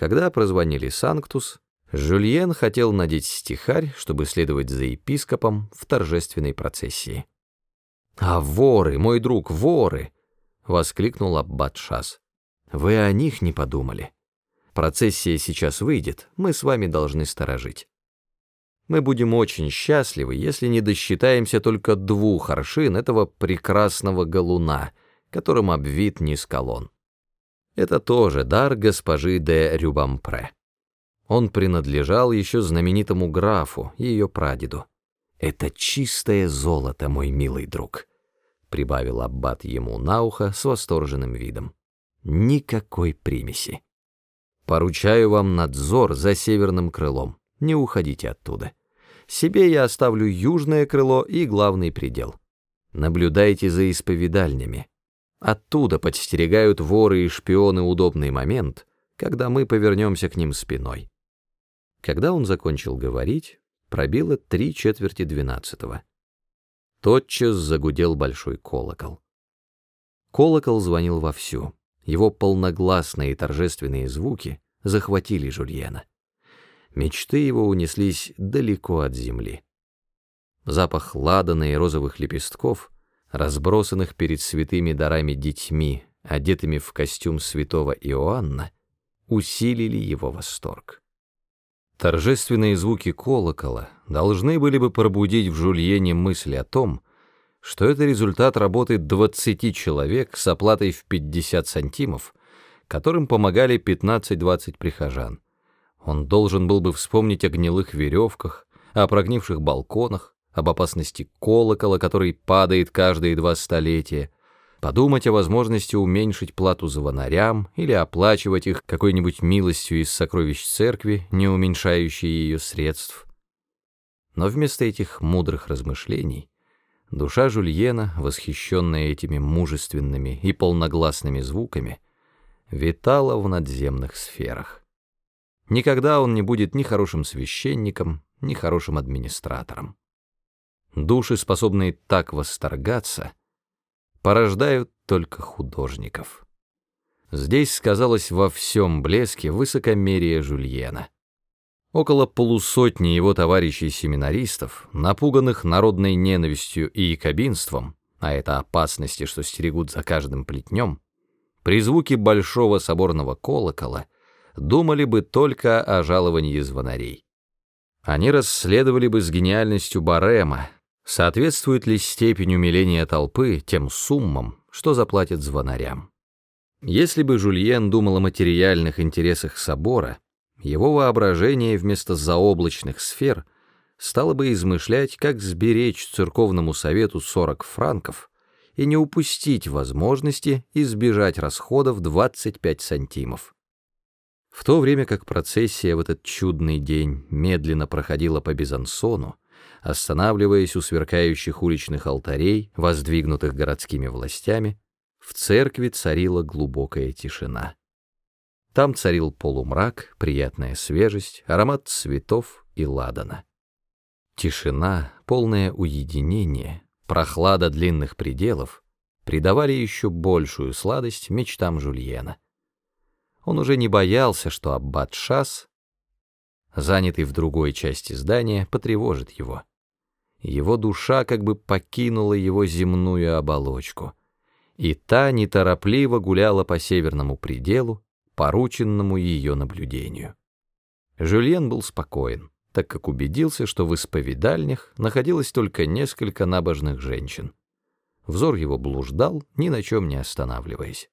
Когда прозвонили Санктус, Жюльен хотел надеть стихарь, чтобы следовать за епископом в торжественной процессии. «А воры, мой друг, воры!» — воскликнул аббат Шас. «Вы о них не подумали. Процессия сейчас выйдет, мы с вами должны сторожить. Мы будем очень счастливы, если не досчитаемся только двух аршин этого прекрасного галуна, которым обвит Нискалон. Это тоже дар госпожи де Рюбампре. Он принадлежал еще знаменитому графу, ее прадеду. «Это чистое золото, мой милый друг», — прибавил Аббат ему на ухо с восторженным видом. «Никакой примеси. Поручаю вам надзор за северным крылом, не уходите оттуда». Себе я оставлю южное крыло и главный предел. Наблюдайте за исповедальнями. Оттуда подстерегают воры и шпионы удобный момент, когда мы повернемся к ним спиной. Когда он закончил говорить, пробило три четверти двенадцатого. Тотчас загудел большой колокол. Колокол звонил вовсю. Его полногласные и торжественные звуки захватили Жульена мечты его унеслись далеко от земли. Запах ладана и розовых лепестков, разбросанных перед святыми дарами детьми, одетыми в костюм святого Иоанна, усилили его восторг. Торжественные звуки колокола должны были бы пробудить в Жульене мысль о том, что это результат работы 20 человек с оплатой в 50 сантимов, которым помогали 15-20 прихожан. Он должен был бы вспомнить о гнилых веревках, о прогнивших балконах, об опасности колокола, который падает каждые два столетия, подумать о возможности уменьшить плату звонарям или оплачивать их какой-нибудь милостью из сокровищ церкви, не уменьшающей ее средств. Но вместо этих мудрых размышлений душа Жульена, восхищенная этими мужественными и полногласными звуками, витала в надземных сферах. Никогда он не будет ни хорошим священником, ни хорошим администратором. Души, способные так восторгаться, порождают только художников. Здесь сказалось во всем блеске высокомерие Жульена. Около полусотни его товарищей-семинаристов, напуганных народной ненавистью и якобинством, а это опасности, что стерегут за каждым плетнем, при звуке большого соборного колокола — думали бы только о жаловании звонарей. Они расследовали бы с гениальностью Барема, соответствует ли степень умиления толпы тем суммам, что заплатят звонарям. Если бы Жульен думал о материальных интересах собора, его воображение вместо заоблачных сфер стало бы измышлять, как сберечь церковному совету 40 франков и не упустить возможности избежать расходов 25 сантимов. В то время как процессия в этот чудный день медленно проходила по Бизансону, останавливаясь у сверкающих уличных алтарей, воздвигнутых городскими властями, в церкви царила глубокая тишина. Там царил полумрак, приятная свежесть, аромат цветов и ладана. Тишина, полное уединение, прохлада длинных пределов придавали еще большую сладость мечтам Жульена. Он уже не боялся, что аббат Шас, занятый в другой части здания, потревожит его. Его душа как бы покинула его земную оболочку, и та неторопливо гуляла по северному пределу, порученному ее наблюдению. Жюльен был спокоен, так как убедился, что в исповедальнях находилось только несколько набожных женщин. Взор его блуждал, ни на чем не останавливаясь.